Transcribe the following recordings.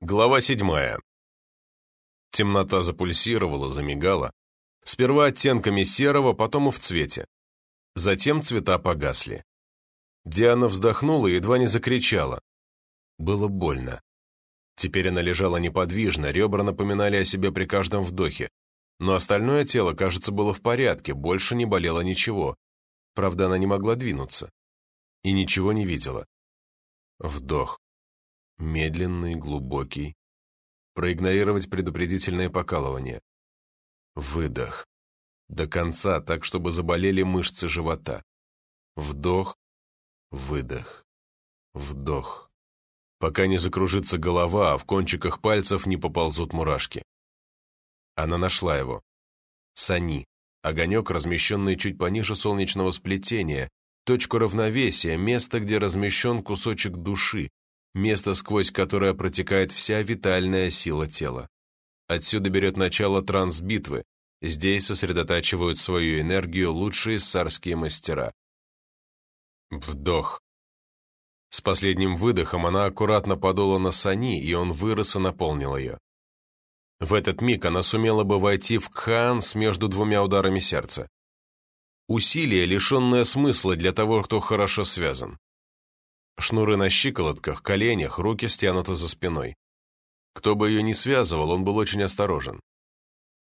Глава седьмая. Темнота запульсировала, замигала. Сперва оттенками серого, потом и в цвете. Затем цвета погасли. Диана вздохнула и едва не закричала. Было больно. Теперь она лежала неподвижно, ребра напоминали о себе при каждом вдохе. Но остальное тело, кажется, было в порядке, больше не болело ничего. Правда, она не могла двинуться. И ничего не видела. Вдох медленный, глубокий, проигнорировать предупредительное покалывание. Выдох. До конца, так, чтобы заболели мышцы живота. Вдох, выдох, вдох. Пока не закружится голова, а в кончиках пальцев не поползут мурашки. Она нашла его. Сани. Огонек, размещенный чуть пониже солнечного сплетения, точку равновесия, место, где размещен кусочек души, место, сквозь которое протекает вся витальная сила тела. Отсюда берет начало трансбитвы, здесь сосредотачивают свою энергию лучшие сарские мастера. Вдох. С последним выдохом она аккуратно подула на сани, и он вырос и наполнил ее. В этот миг она сумела бы войти в кхаанс между двумя ударами сердца. Усилие, лишенное смысла для того, кто хорошо связан. Шнуры на щиколотках, коленях, руки стянуты за спиной. Кто бы ее ни связывал, он был очень осторожен.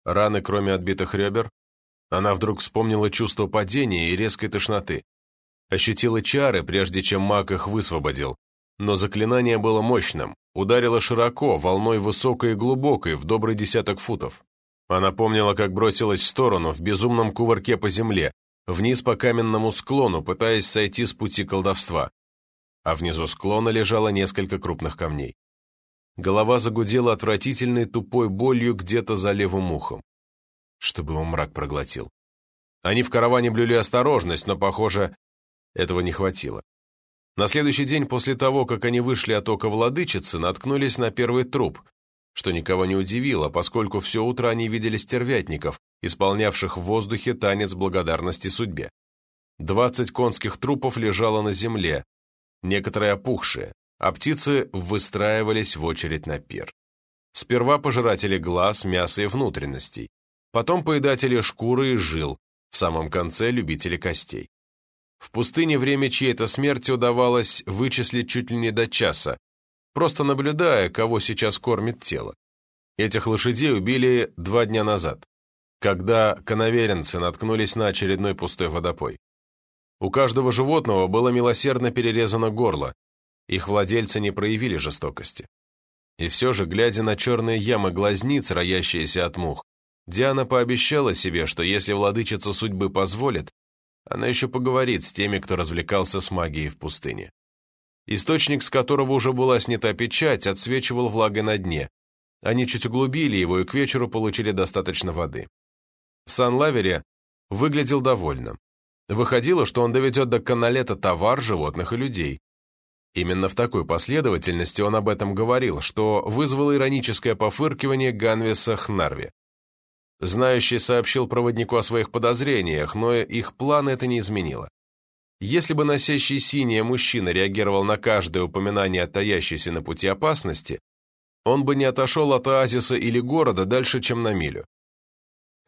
Раны, кроме отбитых ребер, она вдруг вспомнила чувство падения и резкой тошноты. Ощутила чары, прежде чем маг их высвободил, но заклинание было мощным, ударило широко, волной высокой и глубокой, в добрый десяток футов. Она помнила, как бросилась в сторону, в безумном кувырке по земле, вниз по каменному склону, пытаясь сойти с пути колдовства а внизу склона лежало несколько крупных камней. Голова загудела отвратительной тупой болью где-то за левым ухом. Чтобы его мрак проглотил. Они в караване блюли осторожность, но, похоже, этого не хватило. На следующий день после того, как они вышли от ока владычицы, наткнулись на первый труп, что никого не удивило, поскольку все утро они видели стервятников, исполнявших в воздухе танец благодарности судьбе. Двадцать конских трупов лежало на земле, некоторые опухшие, а птицы выстраивались в очередь на пир. Сперва пожиратели глаз, мяса и внутренностей, потом поедатели шкуры и жил, в самом конце любители костей. В пустыне время чьей-то смерти удавалось вычислить чуть ли не до часа, просто наблюдая, кого сейчас кормит тело. Этих лошадей убили два дня назад, когда коноверенцы наткнулись на очередной пустой водопой. У каждого животного было милосердно перерезано горло, их владельцы не проявили жестокости. И все же, глядя на черные ямы глазниц, роящиеся от мух, Диана пообещала себе, что если владычица судьбы позволит, она еще поговорит с теми, кто развлекался с магией в пустыне. Источник, с которого уже была снята печать, отсвечивал влагой на дне. Они чуть углубили его и к вечеру получили достаточно воды. Сан-Лавере выглядел довольным. Выходило, что он доведет до каналета товар, животных и людей. Именно в такой последовательности он об этом говорил, что вызвало ироническое пофыркивание Ганвеса Хнарви. Знающий сообщил проводнику о своих подозрениях, но их план это не изменило. Если бы носящий синее мужчина реагировал на каждое упоминание о таящейся на пути опасности, он бы не отошел от оазиса или города дальше, чем на милю.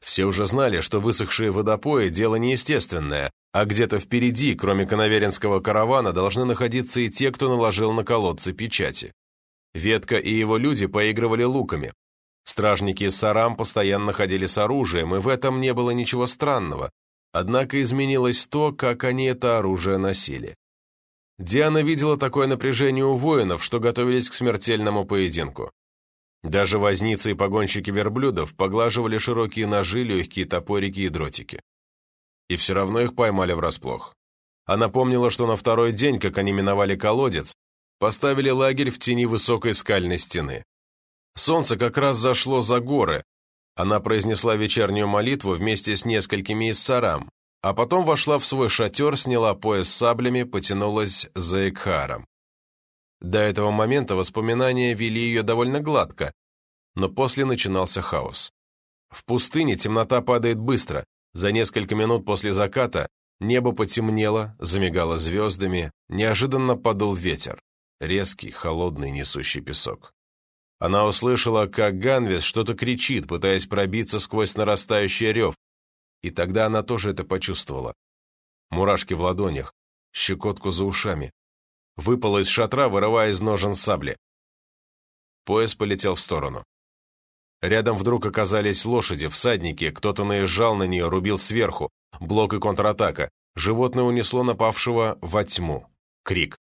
Все уже знали, что высохшие водопои – дело неестественное, а где-то впереди, кроме коноверинского каравана, должны находиться и те, кто наложил на колодцы печати. Ветка и его люди поигрывали луками. Стражники Сарам постоянно ходили с оружием, и в этом не было ничего странного. Однако изменилось то, как они это оружие носили. Диана видела такое напряжение у воинов, что готовились к смертельному поединку. Даже возницы и погонщики верблюдов поглаживали широкие ножи, легкие топорики и дротики. И все равно их поймали врасплох. Она помнила, что на второй день, как они миновали колодец, поставили лагерь в тени высокой скальной стены. Солнце как раз зашло за горы. Она произнесла вечернюю молитву вместе с несколькими из сарам, а потом вошла в свой шатер, сняла пояс с саблями, потянулась за Экхаром. До этого момента воспоминания вели ее довольно гладко, но после начинался хаос. В пустыне темнота падает быстро. За несколько минут после заката небо потемнело, замигало звездами, неожиданно подул ветер. Резкий, холодный, несущий песок. Она услышала, как Ганвес что-то кричит, пытаясь пробиться сквозь нарастающий рев, и тогда она тоже это почувствовала. Мурашки в ладонях, щекотку за ушами. Выпала из шатра, вырывая из ножен сабли. Пояс полетел в сторону. Рядом вдруг оказались лошади, всадники, кто-то наезжал на нее, рубил сверху. Блок и контратака. Животное унесло напавшего во тьму. Крик.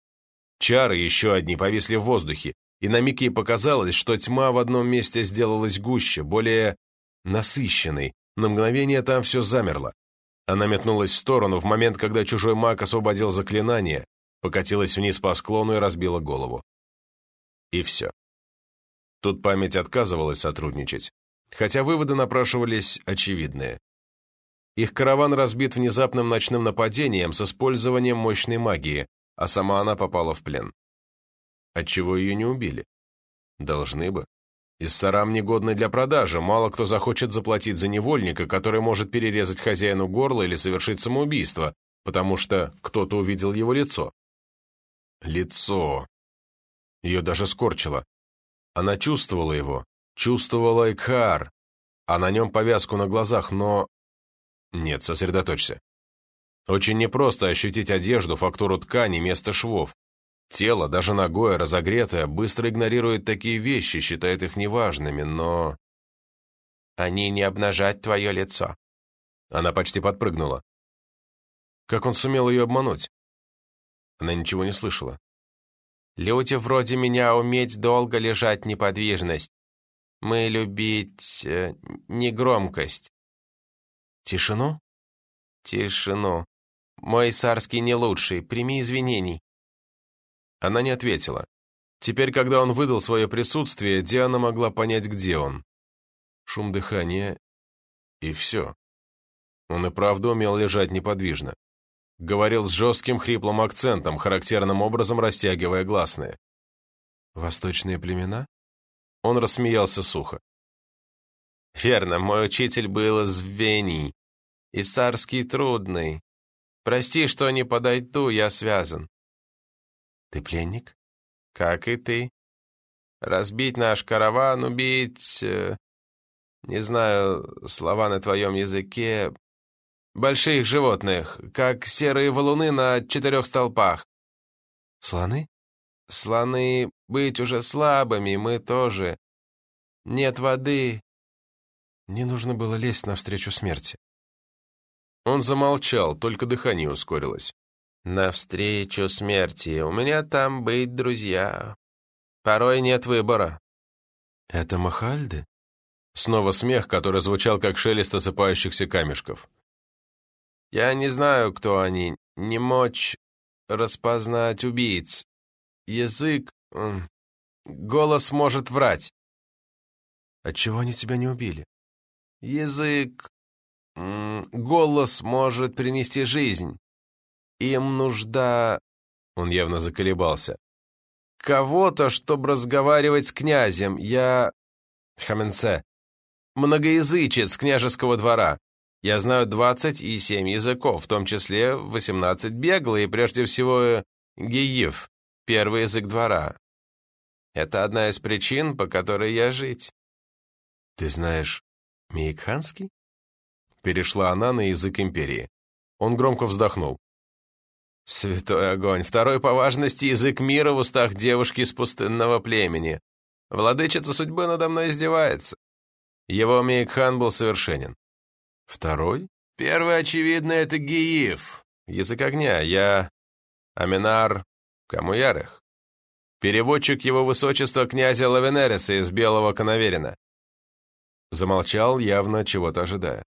Чары, еще одни, повисли в воздухе, и на миг ей показалось, что тьма в одном месте сделалась гуще, более насыщенной. На мгновение там все замерло. Она метнулась в сторону в момент, когда чужой маг освободил заклинание, покатилась вниз по склону и разбила голову. И все. Тут память отказывалась сотрудничать, хотя выводы напрашивались очевидные. Их караван разбит внезапным ночным нападением с использованием мощной магии, а сама она попала в плен. Отчего ее не убили? Должны бы. Иссарам негодный для продажи, мало кто захочет заплатить за невольника, который может перерезать хозяину горло или совершить самоубийство, потому что кто-то увидел его лицо. Лицо. Ее даже скорчило. Она чувствовала его, чувствовала Экхар, а на нем повязку на глазах, но... Нет, сосредоточься. Очень непросто ощутить одежду, фактуру ткани, место швов. Тело, даже ногое, разогретое, быстро игнорирует такие вещи, считает их неважными, но... Они не обнажать твое лицо. Она почти подпрыгнула. Как он сумел ее обмануть? Она ничего не слышала. Люди вроде меня уметь долго лежать неподвижность. Мы любить э, негромкость. Тишину? Тишину. Мой царский не лучший, прими извинений. Она не ответила. Теперь, когда он выдал свое присутствие, Диана могла понять, где он. Шум дыхания и все. Он и правда умел лежать неподвижно. Говорил с жестким хриплым акцентом, характерным образом растягивая гласные. «Восточные племена?» Он рассмеялся сухо. «Верно, мой учитель был из Вений, и царский трудный. Прости, что не подойду, я связан». «Ты пленник?» «Как и ты. Разбить наш караван, убить...» э, «Не знаю слова на твоем языке, Больших животных, как серые валуны на четырех столпах. Слоны? Слоны быть уже слабыми, мы тоже. Нет воды. Не нужно было лезть навстречу смерти. Он замолчал, только дыхание ускорилось. «Навстречу смерти. У меня там быть друзья. Порой нет выбора». «Это Махальды?» Снова смех, который звучал как шелест осыпающихся камешков. Я не знаю, кто они, не мочь распознать убийц. Язык... Голос может врать. Отчего они тебя не убили? Язык... Голос может принести жизнь. Им нужда... Он явно заколебался. Кого-то, чтобы разговаривать с князем. Я... Хаменце. Многоязычец княжеского двора. Я знаю 27 языков, в том числе 18 бегло и прежде всего гиев, первый язык двора. Это одна из причин, по которой я жить. Ты знаешь мейкханский? Перешла она на язык империи. Он громко вздохнул. Святой огонь, второй по важности язык мира в устах девушки из пустынного племени. Владычица судьбы надо мной издевается. Его Мейкхан был совершенен. Второй? Первый, очевидно, это Гиев. Язык огня. Я Аминар Камуярых. Переводчик его высочества князя Лавенереса из Белого Коноверина. Замолчал, явно чего-то ожидая.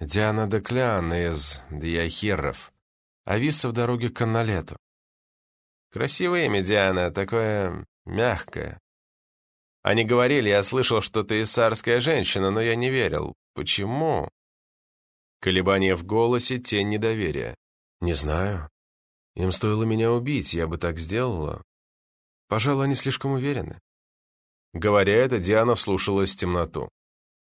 Диана Деклян из Дьяхиров. Ависа в дороге к Канналету. Красивое имя, Диана, такое мягкое. Они говорили, я слышал, что ты иссарская женщина, но я не верил. Почему? Колебание в голосе, тень недоверия. Не знаю. Им стоило меня убить, я бы так сделала. Пожалуй, они слишком уверены. Говоря это, Диана вслушалась в темноту.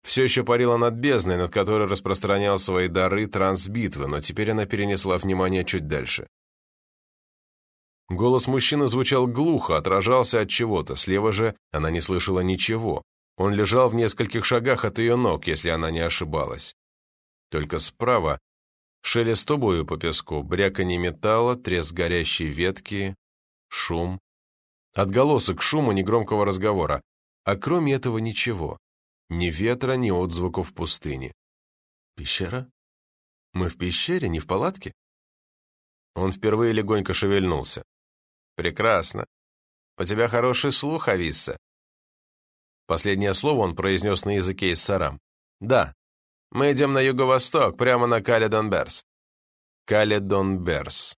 Все еще парила над бездной, над которой распространял свои дары трансбитвы, но теперь она перенесла внимание чуть дальше. Голос мужчины звучал глухо, отражался от чего-то, слева же она не слышала ничего. Он лежал в нескольких шагах от ее ног, если она не ошибалась. Только справа шелест обуви по песку, бряканье металла, треск горящей ветки, шум. Отголосок шума негромкого разговора, а кроме этого ничего. Ни ветра, ни отзвуков пустыни. Пещера? Мы в пещере, не в палатке? Он впервые легонько шевельнулся. Прекрасно. У тебя хороший слух, Ависса. Последнее слово он произнес на языке из сарам. Да. Мы идем на юго-восток, прямо на Каледон-Берс. Каледон-Берс.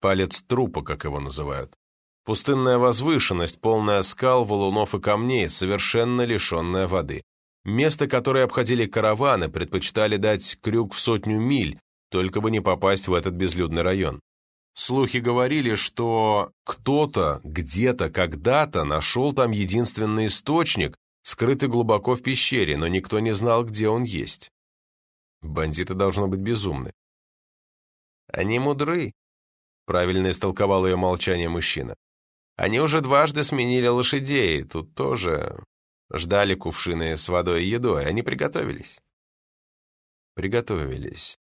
Палец трупа, как его называют. Пустынная возвышенность, полная скал, валунов и камней, совершенно лишенная воды. Место, которое обходили караваны, предпочитали дать крюк в сотню миль, только бы не попасть в этот безлюдный район. Слухи говорили, что кто-то, где-то, когда-то нашел там единственный источник, скрытый глубоко в пещере, но никто не знал, где он есть. Бандиты должно быть безумны. Они мудры, правильно истолковал ее молчание мужчина. Они уже дважды сменили лошадей, тут тоже Ждали кувшины с водой и едой, они приготовились. Приготовились.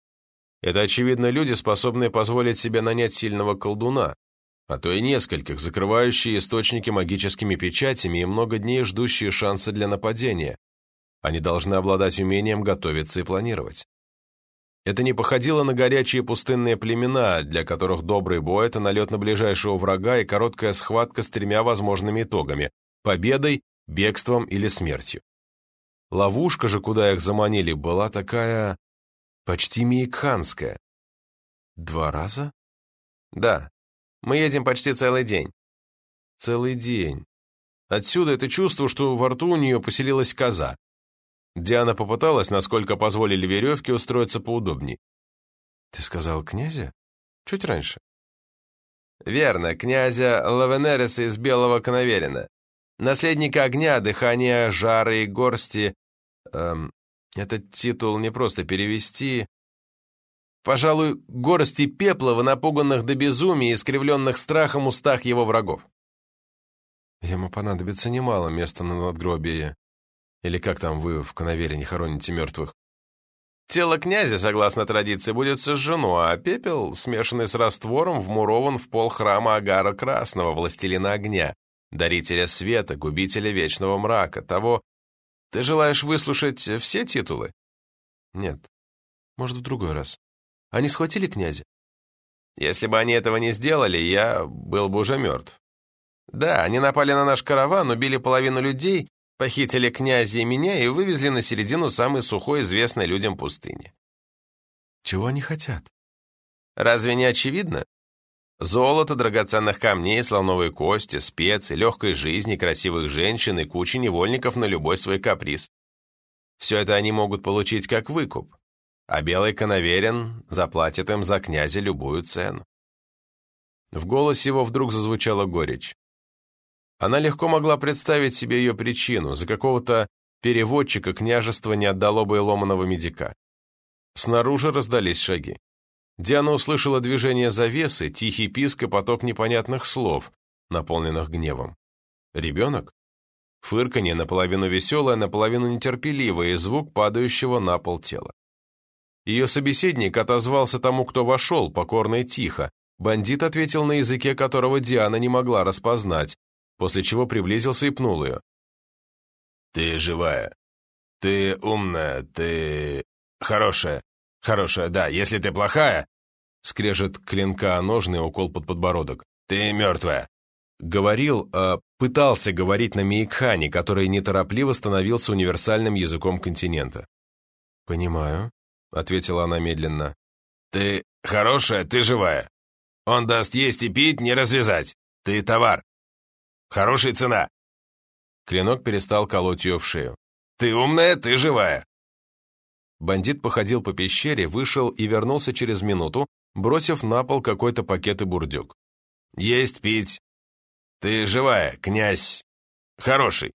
Это, очевидно, люди, способные позволить себе нанять сильного колдуна, а то и нескольких, закрывающие источники магическими печатями и много дней ждущие шанса для нападения. Они должны обладать умением готовиться и планировать. Это не походило на горячие пустынные племена, для которых добрый бой – это налет на ближайшего врага и короткая схватка с тремя возможными итогами – победой, бегством или смертью. Ловушка же, куда их заманили, была такая почти мейкханская. Два раза? Да. Мы едем почти целый день. Целый день. Отсюда это чувство, что во рту у нее поселилась коза. Диана попыталась, насколько позволили веревки, устроиться поудобней. Ты сказал князя? Чуть раньше. Верно, князя Лавенереса из Белого Коноверина. Наследника огня, дыхания, жары и горсти. Эм, этот титул не просто перевести. Пожалуй, горсти пепла в напуганных до безумия и искривленных страхом устах его врагов. Ему понадобится немало места на надгробие. Или как там вы в Коновере не хороните мертвых? Тело князя, согласно традиции, будет сожжено, а пепел, смешанный с раствором, вмурован в пол храма Агара Красного, властелина огня, дарителя света, губителя вечного мрака, того... Ты желаешь выслушать все титулы? Нет. Может, в другой раз. Они схватили князя? Если бы они этого не сделали, я был бы уже мертв. Да, они напали на наш караван, убили половину людей, похитили князя и меня и вывезли на середину самой сухой, известной людям пустыни. Чего они хотят? Разве не очевидно? Золото, драгоценных камней, слоновой кости, специй, легкой жизни, красивых женщин и кучи невольников на любой свой каприз. Все это они могут получить как выкуп, а белый коноверин заплатит им за князя любую цену. В голосе его вдруг зазвучала горечь. Она легко могла представить себе ее причину, за какого-то переводчика княжество не отдало бы и ломаного медика. Снаружи раздались шаги. Диана услышала движение завесы, тихий писк и поток непонятных слов, наполненных гневом. Ребенок? Фырканье наполовину веселое, наполовину нетерпеливое, и звук падающего на пол тела. Ее собеседник отозвался тому, кто вошел, покорно и тихо. Бандит ответил на языке, которого Диана не могла распознать, после чего приблизился и пнул ее. «Ты живая. Ты умная. Ты хорошая. Хорошая, да, если ты плохая...» Скрежет клинка о ножны укол под подбородок. «Ты мертвая!» Говорил, э, пытался говорить на Мейкхане, который неторопливо становился универсальным языком континента. «Понимаю», — ответила она медленно. «Ты хорошая, ты живая. Он даст есть и пить, не развязать. Ты товар. Хорошая цена». Клинок перестал колоть ее в шею. «Ты умная, ты живая. Бандит походил по пещере, вышел и вернулся через минуту, бросив на пол какой-то пакет и бурдюк. «Есть пить. Ты живая, князь. Хороший.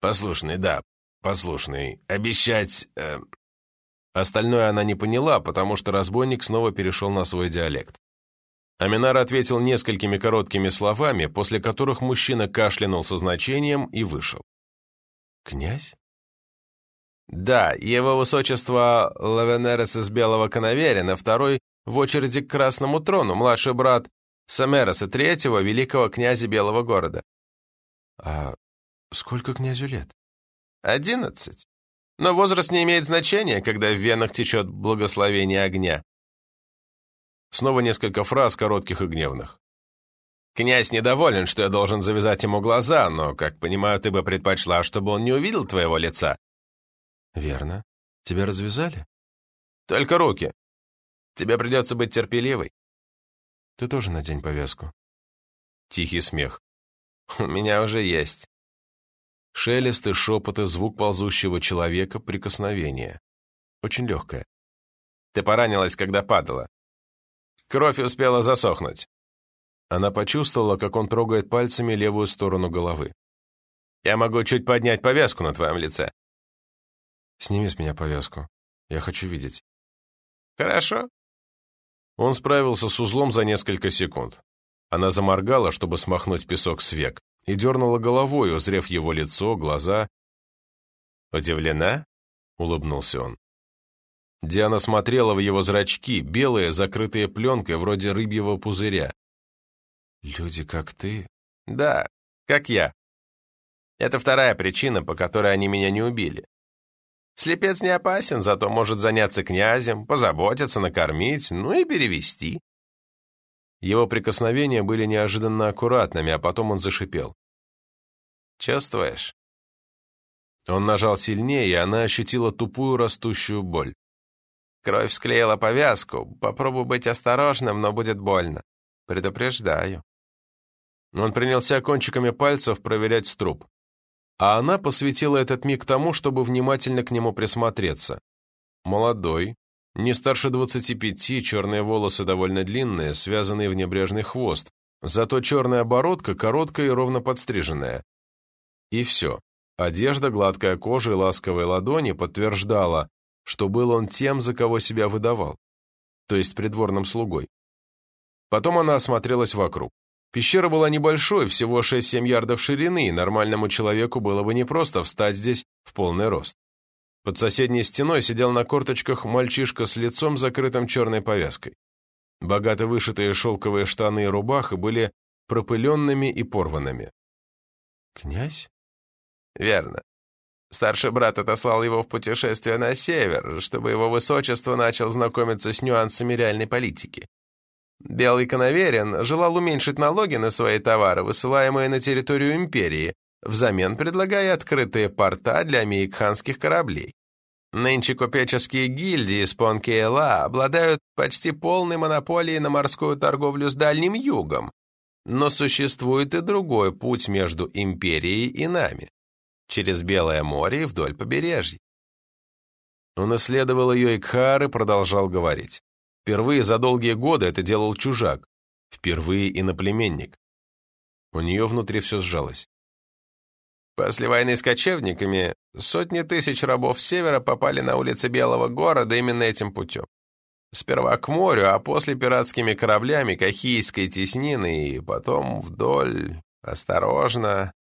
Послушный, да. послушный, обещать...» э... Остальное она не поняла, потому что разбойник снова перешел на свой диалект. Аминар ответил несколькими короткими словами, после которых мужчина кашлянул со значением и вышел. «Князь?» «Да, его высочество Лавенерес из Белого Коноверина, второй в очереди к Красному трону, младший брат Самереса третьего, великого князя Белого города». «А сколько князю лет?» «Одиннадцать. Но возраст не имеет значения, когда в венах течет благословение огня. Снова несколько фраз, коротких и гневных. «Князь недоволен, что я должен завязать ему глаза, но, как понимаю, ты бы предпочла, чтобы он не увидел твоего лица». «Верно. Тебя развязали?» «Только руки. Тебе придется быть терпеливой». «Ты тоже надень повязку». Тихий смех. «У меня уже есть». Шелест и шепот и звук ползущего человека, прикосновение. Очень легкое. «Ты поранилась, когда падала. Кровь успела засохнуть. Она почувствовала, как он трогает пальцами левую сторону головы. «Я могу чуть поднять повязку на твоем лице». «Сними с меня повязку. Я хочу видеть». «Хорошо». Он справился с узлом за несколько секунд. Она заморгала, чтобы смахнуть песок с век, и дернула головой, узрев его лицо, глаза. «Удивлена?» — улыбнулся он. Диана смотрела в его зрачки, белые, закрытые пленкой, вроде рыбьего пузыря. «Люди, как ты?» «Да, как я. Это вторая причина, по которой они меня не убили. Слепец не опасен, зато может заняться князем, позаботиться, накормить, ну и перевести». Его прикосновения были неожиданно аккуратными, а потом он зашипел. «Чувствуешь?» Он нажал сильнее, и она ощутила тупую растущую боль. Кровь склеила повязку. Попробуй быть осторожным, но будет больно. Предупреждаю. Он принялся кончиками пальцев проверять струп. А она посвятила этот миг тому, чтобы внимательно к нему присмотреться. Молодой, не старше 25, черные волосы довольно длинные, связанные в небрежный хвост, зато черная оборотка короткая и ровно подстриженная. И все. Одежда, гладкая кожа и ласковые ладони подтверждала, что был он тем, за кого себя выдавал, то есть придворным слугой. Потом она осмотрелась вокруг. Пещера была небольшой, всего 6-7 ярдов ширины, и нормальному человеку было бы непросто встать здесь в полный рост. Под соседней стеной сидел на корточках мальчишка с лицом, закрытым черной повязкой. Богато вышитые шелковые штаны и рубаха были пропыленными и порванными. «Князь?» «Верно. Старший брат отослал его в путешествие на север, чтобы его высочество начал знакомиться с нюансами реальной политики. Белый Коноверин желал уменьшить налоги на свои товары, высылаемые на территорию империи, взамен предлагая открытые порта для мейкханских кораблей. Нынче купеческие гильдии из Понкейла обладают почти полной монополией на морскую торговлю с Дальним Югом, но существует и другой путь между империей и нами через Белое море и вдоль побережья. Он исследовал ее Икхар и продолжал говорить. Впервые за долгие годы это делал чужак, впервые иноплеменник. У нее внутри все сжалось. После войны с кочевниками сотни тысяч рабов севера попали на улицы Белого города именно этим путем. Сперва к морю, а после пиратскими кораблями к Ахийской теснины и потом вдоль, осторожно,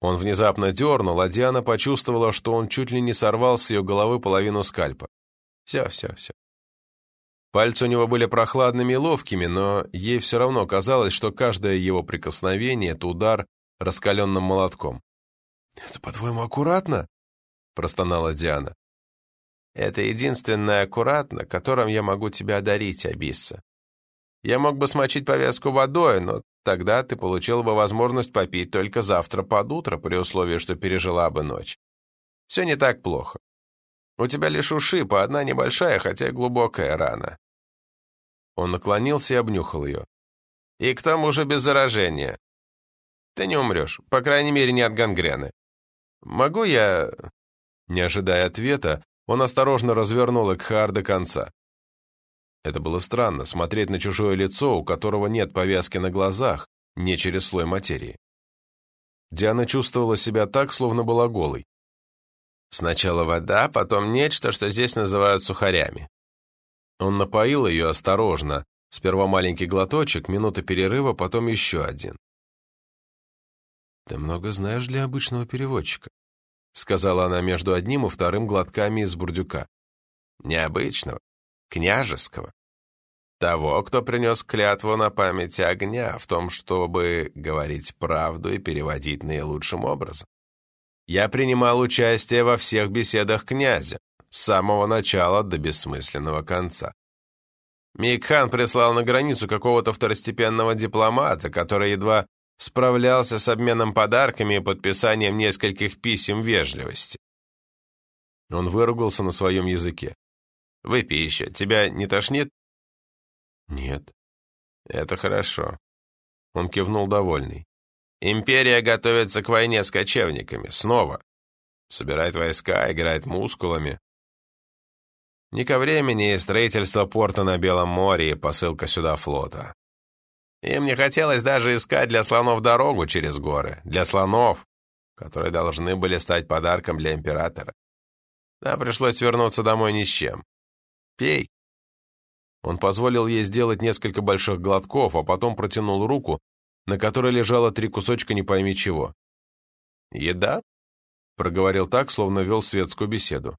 он внезапно дернул, а Диана почувствовала, что он чуть ли не сорвал с ее головы половину скальпа. Все, все, все. Пальцы у него были прохладными и ловкими, но ей все равно казалось, что каждое его прикосновение — это удар раскаленным молотком. «Это, по-твоему, аккуратно?» — простонала Диана. «Это единственное аккуратно, которым я могу тебя одарить, Абисса. Я мог бы смочить повязку водой, но Тогда ты получила бы возможность попить только завтра под утро, при условии, что пережила бы ночь. Все не так плохо. У тебя лишь ушиб, а одна небольшая, хотя глубокая рана. Он наклонился и обнюхал ее. И к тому же без заражения. Ты не умрешь, по крайней мере, не от гангрены. Могу я...» Не ожидая ответа, он осторожно развернул Экхар до конца. Это было странно, смотреть на чужое лицо, у которого нет повязки на глазах, не через слой материи. Диана чувствовала себя так, словно была голой. Сначала вода, потом нечто, что здесь называют сухарями. Он напоил ее осторожно, сперва маленький глоточек, минута перерыва, потом еще один. «Ты много знаешь для обычного переводчика», — сказала она между одним и вторым глотками из бурдюка. «Необычного, княжеского. Того, кто принес клятву на память огня в том, чтобы говорить правду и переводить наилучшим образом. Я принимал участие во всех беседах князя, с самого начала до бессмысленного конца. Микхан прислал на границу какого-то второстепенного дипломата, который едва справлялся с обменом подарками и подписанием нескольких писем вежливости. Он выругался на своем языке. «Выпей еще. Тебя не тошнит?» «Нет». «Это хорошо». Он кивнул довольный. «Империя готовится к войне с кочевниками. Снова. Собирает войска, играет мускулами. Не ко времени строительство порта на Белом море и посылка сюда флота. Им не хотелось даже искать для слонов дорогу через горы. Для слонов, которые должны были стать подарком для императора. Нам пришлось вернуться домой ни с чем. Пей. Он позволил ей сделать несколько больших глотков, а потом протянул руку, на которой лежало три кусочка не пойми чего. «Еда?» — проговорил так, словно вел светскую беседу.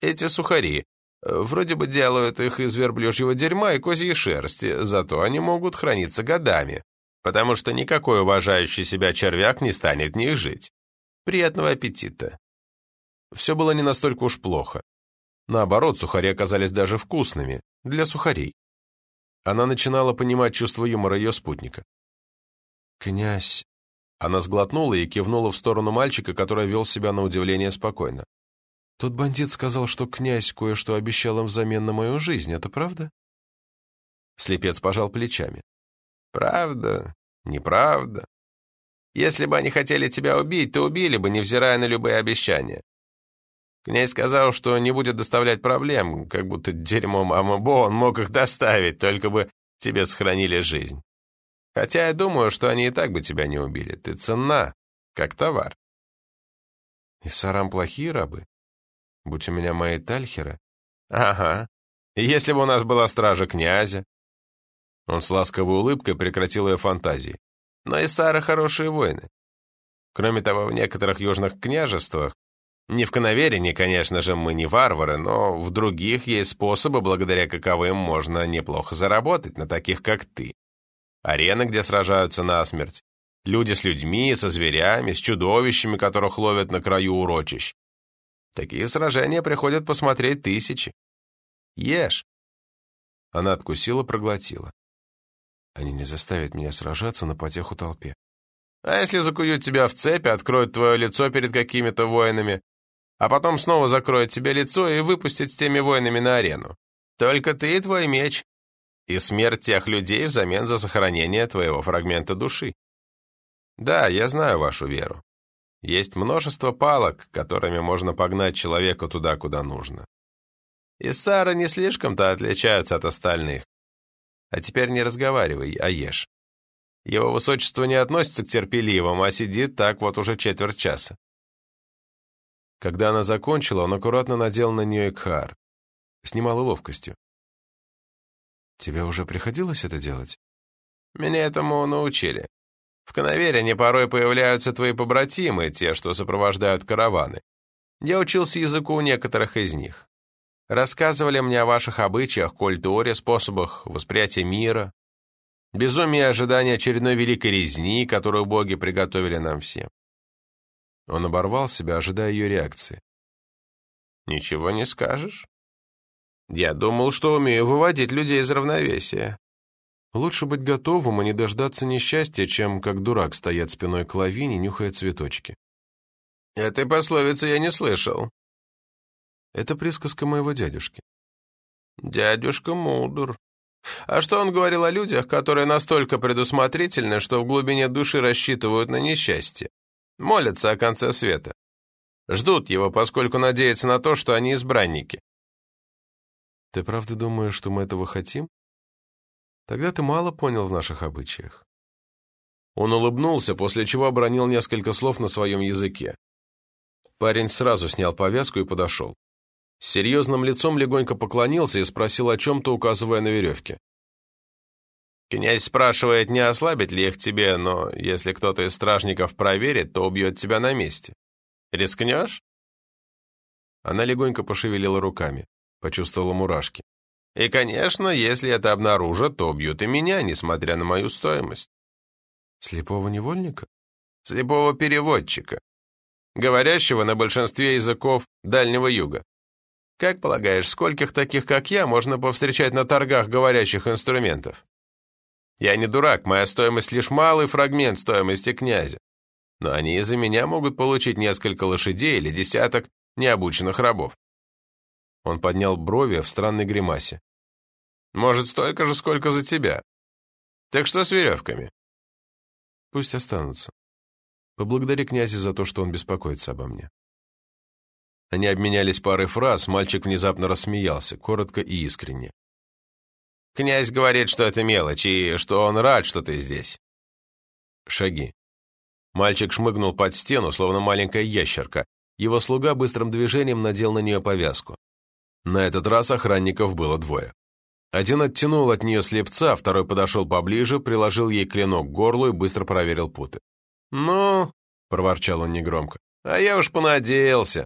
«Эти сухари. Вроде бы делают их из верблюжьего дерьма и козьей шерсти, зато они могут храниться годами, потому что никакой уважающий себя червяк не станет в них жить. Приятного аппетита. Все было не настолько уж плохо. Наоборот, сухари оказались даже вкусными, для сухарей. Она начинала понимать чувство юмора ее спутника. «Князь...» Она сглотнула и кивнула в сторону мальчика, который вел себя на удивление спокойно. Тот бандит сказал, что князь кое-что обещал им взамен на мою жизнь. Это правда? Слепец пожал плечами. Правда, неправда. Если бы они хотели тебя убить, то убили бы, невзирая на любые обещания. Князь сказал, что не будет доставлять проблем, как будто дерьмом Амабо он мог их доставить, только бы тебе сохранили жизнь. Хотя я думаю, что они и так бы тебя не убили. Ты ценна, как товар. И сарам плохие рабы? Будь у меня мои тальхеры. Ага. И если бы у нас была стража князя. Он с ласковой улыбкой прекратил ее фантазии. Но и Сара хорошие воины. Кроме того, в некоторых южных княжествах, не в Коноверине, конечно же, мы не варвары, но в других есть способы, благодаря каковым можно неплохо заработать, на таких, как ты. Арены, где сражаются насмерть. Люди с людьми, со зверями, с чудовищами, которых ловят на краю урочищ. Такие сражения приходят посмотреть тысячи. Ешь. Она откусила, проглотила. Они не заставят меня сражаться на потеху толпе. А если закуют тебя в цепи, откроют твое лицо перед какими-то воинами, а потом снова закроют тебе лицо и выпустят с теми воинами на арену? Только ты и твой меч. И смерть тех людей взамен за сохранение твоего фрагмента души. Да, я знаю вашу веру. Есть множество палок, которыми можно погнать человека туда, куда нужно. И Сара не слишком-то отличаются от остальных. А теперь не разговаривай, а ешь. Его высочество не относится к терпеливым, а сидит так вот уже четверть часа. Когда она закончила, он аккуратно надел на нее экхар. С немалой ловкостью. «Тебе уже приходилось это делать?» «Меня этому научили. В Коноверине порой появляются твои побратимы, те, что сопровождают караваны. Я учился языку у некоторых из них. Рассказывали мне о ваших обычаях, культуре, способах восприятия мира, безумие ожидания очередной великой резни, которую боги приготовили нам всем. Он оборвал себя, ожидая ее реакции. «Ничего не скажешь? Я думал, что умею выводить людей из равновесия. Лучше быть готовым, а не дождаться несчастья, чем как дурак стоять спиной к лавине, нюхая цветочки. Этой пословицы я не слышал. Это присказка моего дядюшки. Дядюшка мудр. А что он говорил о людях, которые настолько предусмотрительны, что в глубине души рассчитывают на несчастье? Молятся о конце света. Ждут его, поскольку надеются на то, что они избранники. Ты правда думаешь, что мы этого хотим? Тогда ты мало понял в наших обычаях. Он улыбнулся, после чего обронил несколько слов на своем языке. Парень сразу снял повязку и подошел. С серьезным лицом легонько поклонился и спросил о чем-то, указывая на веревки. «Князь спрашивает, не ослабить ли их тебе, но если кто-то из стражников проверит, то убьет тебя на месте. Рискнешь?» Она легонько пошевелила руками, почувствовала мурашки. «И, конечно, если это обнаружат, то убьют и меня, несмотря на мою стоимость». «Слепого невольника?» «Слепого переводчика, говорящего на большинстве языков Дальнего Юга. Как полагаешь, скольких таких, как я, можно повстречать на торгах говорящих инструментов? Я не дурак, моя стоимость лишь малый фрагмент стоимости князя. Но они из-за меня могут получить несколько лошадей или десяток необученных рабов. Он поднял брови в странной гримасе. Может, столько же, сколько за тебя. Так что с веревками? Пусть останутся. Поблагодари князя за то, что он беспокоится обо мне. Они обменялись парой фраз, мальчик внезапно рассмеялся, коротко и искренне. «Князь говорит, что это мелочь, и что он рад, что ты здесь». Шаги. Мальчик шмыгнул под стену, словно маленькая ящерка. Его слуга быстрым движением надел на нее повязку. На этот раз охранников было двое. Один оттянул от нее слепца, второй подошел поближе, приложил ей клинок к горлу и быстро проверил путы. «Ну», — проворчал он негромко, — «а я уж понадеялся».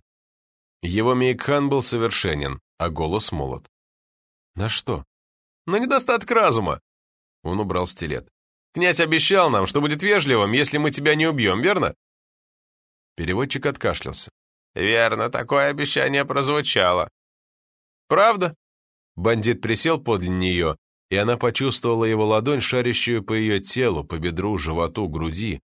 Его Мейкхан был совершенен, а голос молод. «На что?» «На недостаток разума!» Он убрал стилет. «Князь обещал нам, что будет вежливым, если мы тебя не убьем, верно?» Переводчик откашлялся. «Верно, такое обещание прозвучало». «Правда?» Бандит присел подле нее, и она почувствовала его ладонь, шарящую по ее телу, по бедру, животу, груди,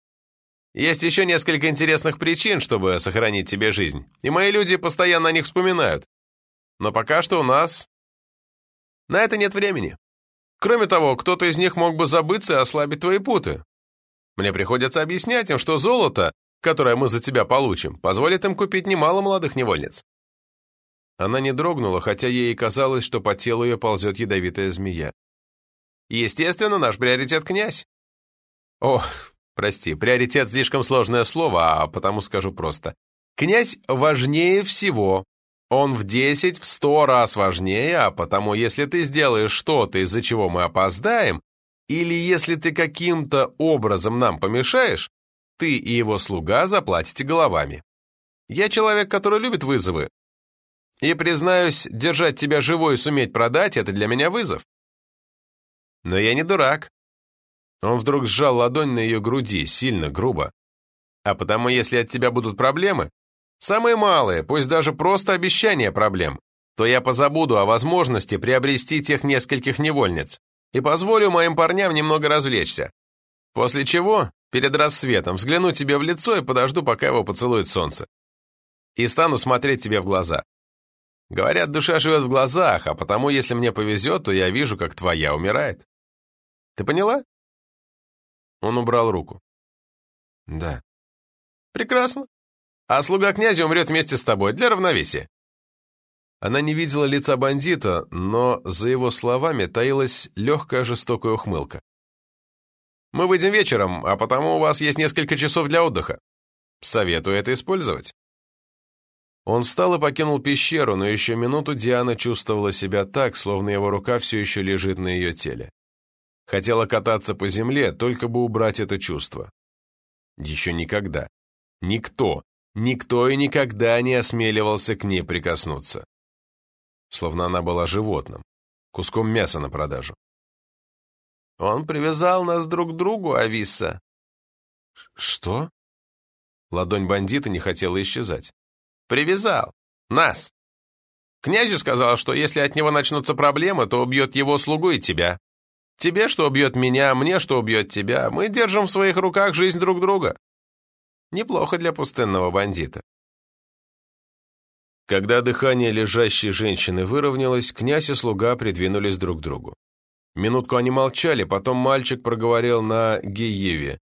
есть еще несколько интересных причин, чтобы сохранить тебе жизнь, и мои люди постоянно о них вспоминают. Но пока что у нас на это нет времени. Кроме того, кто-то из них мог бы забыться и ослабить твои путы. Мне приходится объяснять им, что золото, которое мы за тебя получим, позволит им купить немало молодых невольниц. Она не дрогнула, хотя ей казалось, что по телу ее ползет ядовитая змея. Естественно, наш приоритет князь. О, Прости, приоритет слишком сложное слово, а потому скажу просто. Князь важнее всего. Он в десять, в сто раз важнее, а потому если ты сделаешь что-то, из-за чего мы опоздаем, или если ты каким-то образом нам помешаешь, ты и его слуга заплатите головами. Я человек, который любит вызовы. И, признаюсь, держать тебя живой и суметь продать — это для меня вызов. Но я не дурак. Он вдруг сжал ладонь на ее груди, сильно, грубо. А потому, если от тебя будут проблемы, самые малые, пусть даже просто обещания проблем, то я позабуду о возможности приобрести тех нескольких невольниц и позволю моим парням немного развлечься. После чего, перед рассветом, взгляну тебе в лицо и подожду, пока его поцелует солнце. И стану смотреть тебе в глаза. Говорят, душа живет в глазах, а потому, если мне повезет, то я вижу, как твоя умирает. Ты поняла? Он убрал руку. «Да». «Прекрасно. А слуга князя умрет вместе с тобой для равновесия». Она не видела лица бандита, но за его словами таилась легкая жестокая ухмылка. «Мы выйдем вечером, а потому у вас есть несколько часов для отдыха. Советую это использовать». Он встал и покинул пещеру, но еще минуту Диана чувствовала себя так, словно его рука все еще лежит на ее теле. Хотела кататься по земле, только бы убрать это чувство. Еще никогда. Никто, никто и никогда не осмеливался к ней прикоснуться. Словно она была животным, куском мяса на продажу. «Он привязал нас друг к другу, Ависса». «Что?» Ладонь бандита не хотела исчезать. «Привязал. Нас. Князю сказал, что если от него начнутся проблемы, то убьет его слугу и тебя. Тебе, что убьет меня, мне, что убьет тебя. Мы держим в своих руках жизнь друг друга. Неплохо для пустынного бандита. Когда дыхание лежащей женщины выровнялось, князь и слуга придвинулись друг к другу. Минутку они молчали, потом мальчик проговорил на Гееве.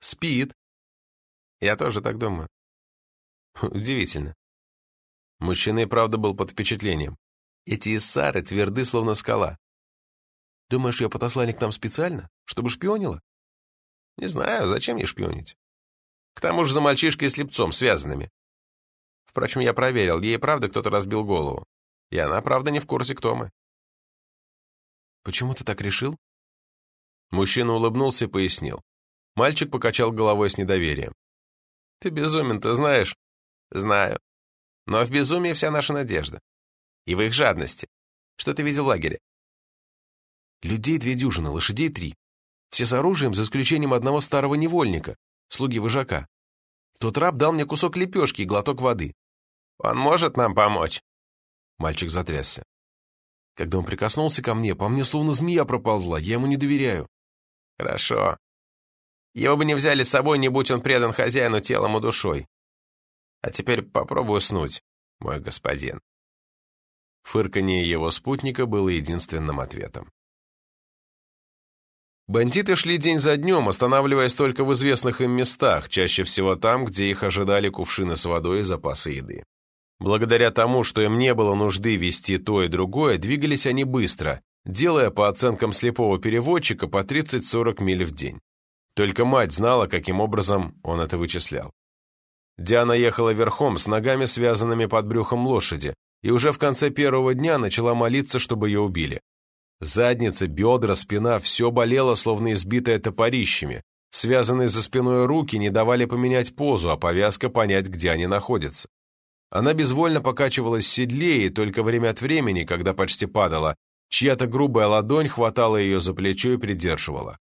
«Спит. Я тоже так думаю. Удивительно». Мужчина и правда был под впечатлением. Эти иссары тверды, словно скала. Думаешь, ее подослали к нам специально, чтобы шпионила? Не знаю, зачем ей шпионить? К тому же за мальчишкой и слепцом связанными. Впрочем, я проверил, ей правда кто-то разбил голову. И она, правда, не в курсе, кто мы. Почему ты так решил? Мужчина улыбнулся и пояснил. Мальчик покачал головой с недоверием. Ты безумен, ты знаешь? Знаю. Но в безумии вся наша надежда. И в их жадности. Что ты видел в лагере? Людей две дюжины, лошадей три. Все с оружием, за исключением одного старого невольника, слуги вожака. Тот раб дал мне кусок лепешки и глоток воды. Он может нам помочь?» Мальчик затрясся. Когда он прикоснулся ко мне, по мне словно змея проползла, я ему не доверяю. «Хорошо. Его бы не взяли с собой, не будь он предан хозяину телом и душой. А теперь попробуй уснуть, мой господин». Фырканье его спутника было единственным ответом. Бандиты шли день за днем, останавливаясь только в известных им местах, чаще всего там, где их ожидали кувшины с водой и запасы еды. Благодаря тому, что им не было нужды вести то и другое, двигались они быстро, делая, по оценкам слепого переводчика, по 30-40 миль в день. Только мать знала, каким образом он это вычислял. Диана ехала верхом, с ногами связанными под брюхом лошади, и уже в конце первого дня начала молиться, чтобы ее убили. Задница, бедра, спина – все болело, словно избитое топорищами. Связанные за спиной руки не давали поменять позу, а повязка понять, где они находятся. Она безвольно покачивалась в седле, и только время от времени, когда почти падала, чья-то грубая ладонь хватала ее за плечо и придерживала.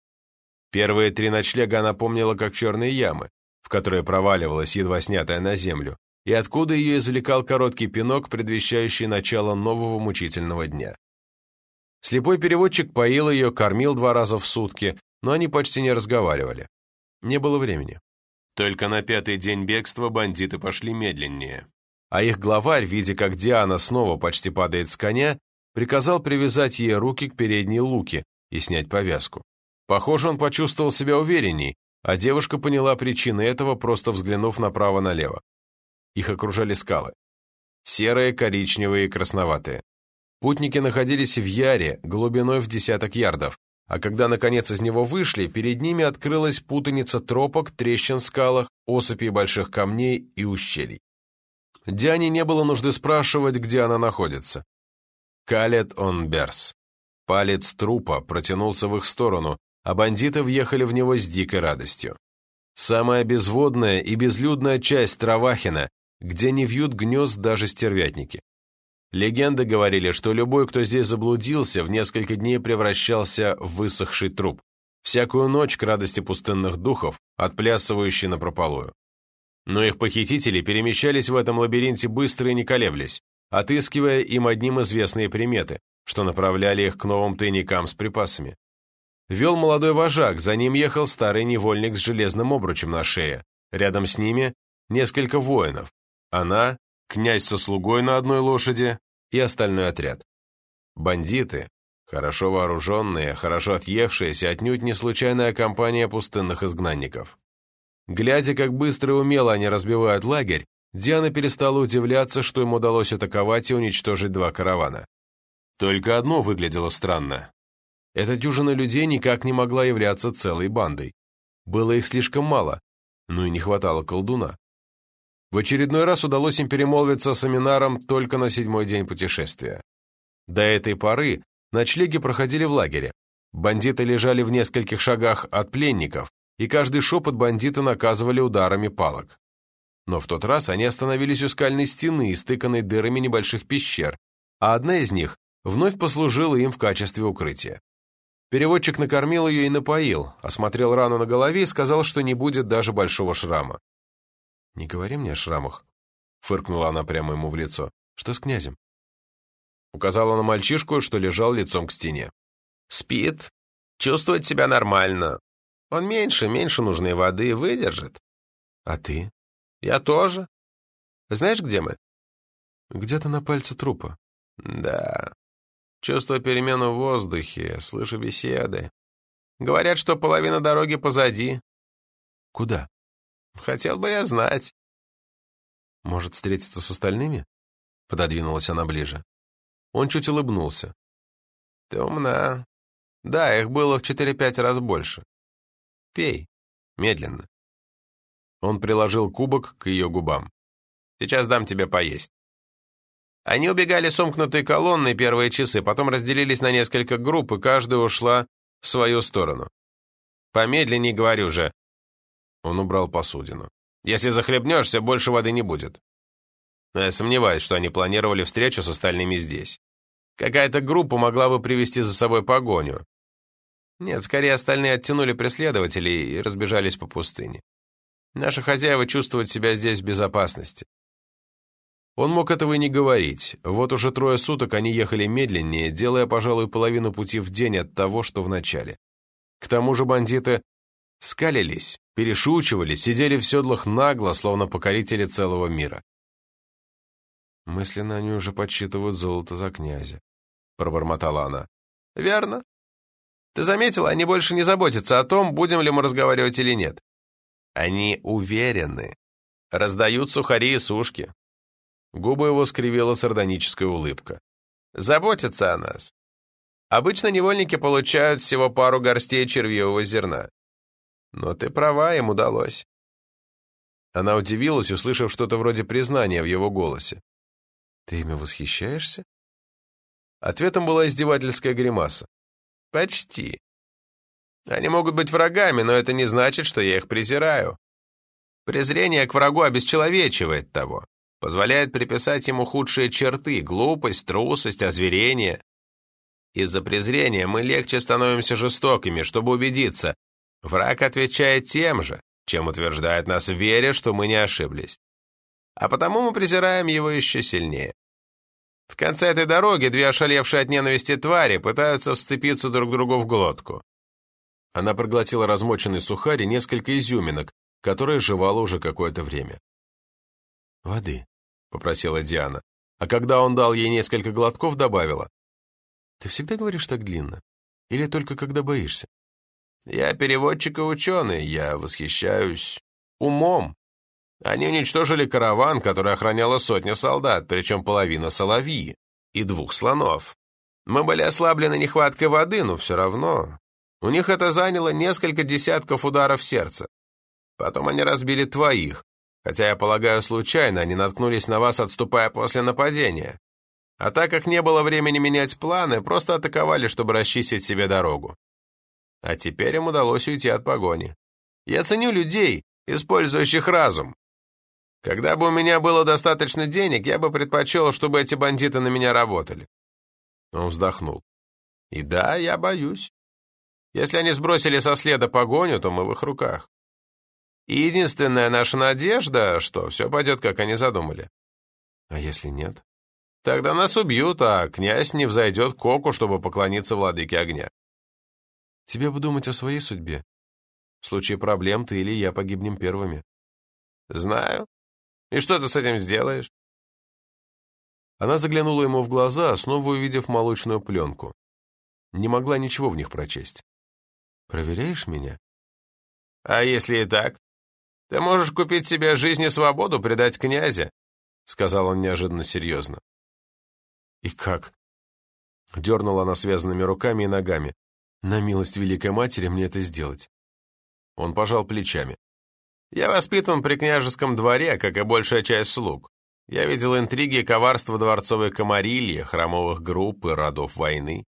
Первые три ночлега она помнила как черные ямы, в которые проваливалась, едва снятая на землю, и откуда ее извлекал короткий пинок, предвещающий начало нового мучительного дня. Слепой переводчик поил ее, кормил два раза в сутки, но они почти не разговаривали. Не было времени. Только на пятый день бегства бандиты пошли медленнее. А их главарь, видя, как Диана снова почти падает с коня, приказал привязать ей руки к передней луке и снять повязку. Похоже, он почувствовал себя уверенней, а девушка поняла причины этого, просто взглянув направо-налево. Их окружали скалы. Серые, коричневые и красноватые. Путники находились в яре, глубиной в десяток ярдов, а когда наконец из него вышли, перед ними открылась путаница тропок, трещин в скалах, осыпей больших камней и ущелий. Диане не было нужды спрашивать, где она находится. Калет он берс. Палец трупа протянулся в их сторону, а бандиты въехали в него с дикой радостью. Самая безводная и безлюдная часть Травахина, где не вьют гнезд даже стервятники. Легенды говорили, что любой, кто здесь заблудился, в несколько дней превращался в высохший труп. Всякую ночь к радости пустынных духов, отплясывающий на прополую. Но их похитители перемещались в этом лабиринте быстро и не колеблясь, отыскивая им одним известные приметы, что направляли их к новым тайникам с припасами. Вел молодой вожак, за ним ехал старый невольник с железным обручем на шее. Рядом с ними несколько воинов. Она, князь со слугой на одной лошади и остальной отряд. Бандиты, хорошо вооруженные, хорошо отъевшиеся, отнюдь не случайная компания пустынных изгнанников. Глядя, как быстро и умело они разбивают лагерь, Диана перестала удивляться, что им удалось атаковать и уничтожить два каравана. Только одно выглядело странно. Эта дюжина людей никак не могла являться целой бандой. Было их слишком мало, но и не хватало колдуна. В очередной раз удалось им перемолвиться с Аминаром только на седьмой день путешествия. До этой поры ночлеги проходили в лагере. Бандиты лежали в нескольких шагах от пленников, и каждый шепот бандиты наказывали ударами палок. Но в тот раз они остановились у скальной стены, истыканной дырами небольших пещер, а одна из них вновь послужила им в качестве укрытия. Переводчик накормил ее и напоил, осмотрел рану на голове и сказал, что не будет даже большого шрама. «Не говори мне о шрамах», — фыркнула она прямо ему в лицо. «Что с князем?» Указала на мальчишку, что лежал лицом к стене. «Спит. Чувствует себя нормально. Он меньше, меньше нужной воды выдержит». «А ты?» «Я тоже. Знаешь, где мы?» «Где-то на пальце трупа». «Да. Чувствую перемену в воздухе, слышу беседы. Говорят, что половина дороги позади». «Куда?» Хотел бы я знать. Может, встретиться с остальными? Пододвинулась она ближе. Он чуть улыбнулся. Ты умна. Да, их было в четыре-пять раз больше. Пей. Медленно. Он приложил кубок к ее губам. «Сейчас дам тебе поесть». Они убегали сомкнутой колонной первые часы, потом разделились на несколько групп, и каждая ушла в свою сторону. «Помедленней, говорю же». Он убрал посудину. «Если захлебнешься, больше воды не будет». Но я сомневаюсь, что они планировали встречу с остальными здесь. Какая-то группа могла бы привести за собой погоню. Нет, скорее остальные оттянули преследователей и разбежались по пустыне. Наши хозяева чувствуют себя здесь в безопасности. Он мог этого и не говорить. Вот уже трое суток они ехали медленнее, делая, пожалуй, половину пути в день от того, что в начале. К тому же бандиты скалились, перешучивали, сидели в седлах нагло, словно покорители целого мира. Мысленно они уже подсчитывают золото за князя, пробормотала она. Верно. Ты заметила, они больше не заботятся о том, будем ли мы разговаривать или нет. Они уверены. Раздают сухари и сушки. Губы его скривила сардоническая улыбка. Заботятся о нас. Обычно невольники получают всего пару горстей червивого зерна. Но ты права, им удалось. Она удивилась, услышав что-то вроде признания в его голосе. «Ты ими восхищаешься?» Ответом была издевательская гримаса. «Почти. Они могут быть врагами, но это не значит, что я их презираю. Презрение к врагу обесчеловечивает того, позволяет приписать ему худшие черты — глупость, трусость, озверение. Из-за презрения мы легче становимся жестокими, чтобы убедиться. Враг отвечает тем же, чем утверждает нас в вере, что мы не ошиблись. А потому мы презираем его еще сильнее. В конце этой дороги две ошалевшие от ненависти твари пытаются вцепиться друг другу в глотку. Она проглотила размоченный сухарь и несколько изюминок, которые жевала уже какое-то время. «Воды», — попросила Диана, а когда он дал ей несколько глотков, добавила. «Ты всегда говоришь так длинно? Или только когда боишься?» «Я переводчик и ученый, я восхищаюсь умом. Они уничтожили караван, который охраняла сотня солдат, причем половина соловьи, и двух слонов. Мы были ослаблены нехваткой воды, но все равно у них это заняло несколько десятков ударов сердца. Потом они разбили твоих, хотя, я полагаю, случайно они наткнулись на вас, отступая после нападения. А так как не было времени менять планы, просто атаковали, чтобы расчистить себе дорогу. А теперь им удалось уйти от погони. Я ценю людей, использующих разум. Когда бы у меня было достаточно денег, я бы предпочел, чтобы эти бандиты на меня работали. Он вздохнул. И да, я боюсь. Если они сбросили со следа погоню, то мы в их руках. Единственная наша надежда, что все пойдет, как они задумали. А если нет? Тогда нас убьют, а князь не взойдет к оку, чтобы поклониться владыке огня. Тебе бы думать о своей судьбе. В случае проблем ты или я погибнем первыми. Знаю. И что ты с этим сделаешь? Она заглянула ему в глаза, снова увидев молочную пленку. Не могла ничего в них прочесть. Проверяешь меня? А если и так? Ты можешь купить себе жизнь и свободу, предать князя, сказал он неожиданно серьезно. И как? Дернула она связанными руками и ногами. На милость Великой Матери мне это сделать. Он пожал плечами. Я воспитан при княжеском дворе, как и большая часть слуг. Я видел интриги и коварство дворцовой комарильи, храмовых групп и родов войны.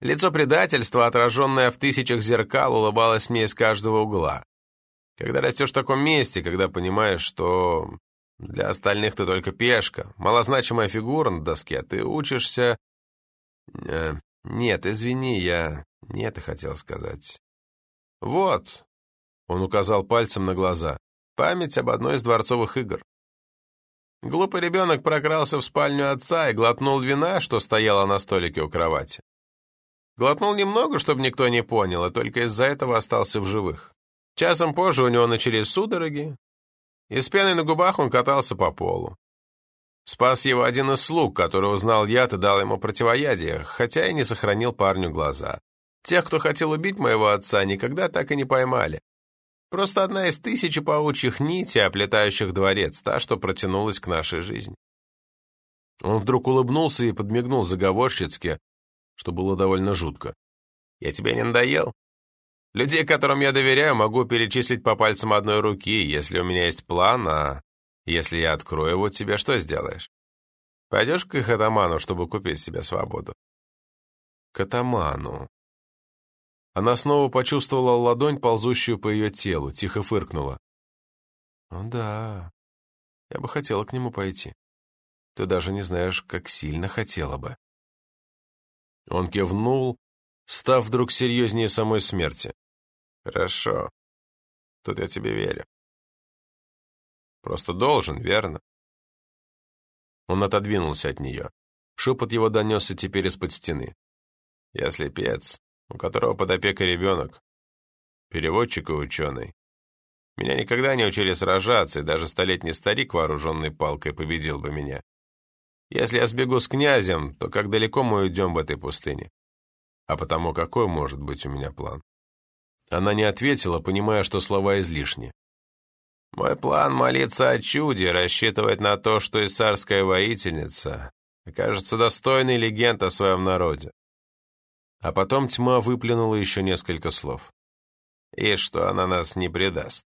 Лицо предательства, отраженное в тысячах зеркал, улыбалось мне из каждого угла. Когда растешь в таком месте, когда понимаешь, что для остальных ты только пешка, малозначимая фигура на доске, ты учишься... Э, нет, извини, я не это хотел сказать. Вот, он указал пальцем на глаза, память об одной из дворцовых игр. Глупый ребенок прокрался в спальню отца и глотнул вина, что стояла на столике у кровати. Глотнул немного, чтобы никто не понял, и только из-за этого остался в живых. Часом позже у него начались судороги, и с пеной на губах он катался по полу. Спас его один из слуг, который узнал яд и дал ему противоядие, хотя и не сохранил парню глаза. Тех, кто хотел убить моего отца, никогда так и не поймали. Просто одна из тысячи паучьих нитей, оплетающих дворец, та, что протянулась к нашей жизни. Он вдруг улыбнулся и подмигнул заговорщицки, что было довольно жутко. «Я тебе не надоел?» Людей, которым я доверяю, могу перечислить по пальцам одной руки, если у меня есть план, а если я открою его тебе, что сделаешь? Пойдешь к их атаману, чтобы купить себе свободу? К атаману. Она снова почувствовала ладонь, ползущую по ее телу, тихо фыркнула. «О да, я бы хотела к нему пойти. Ты даже не знаешь, как сильно хотела бы». Он кивнул, став вдруг серьезнее самой смерти. «Хорошо. Тут я тебе верю. Просто должен, верно?» Он отодвинулся от нее. Шепот его донесся теперь из-под стены. «Я слепец, у которого под опекой ребенок, переводчик и ученый. Меня никогда не учили сражаться, и даже столетний старик, вооруженный палкой, победил бы меня. Если я сбегу с князем, то как далеко мы уйдем в этой пустыне? А потому какой может быть у меня план?» Она не ответила, понимая, что слова излишни. «Мой план — молиться о чуде, рассчитывать на то, что исарская воительница окажется достойной легенд о своем народе. А потом тьма выплюнула еще несколько слов. И что она нас не предаст.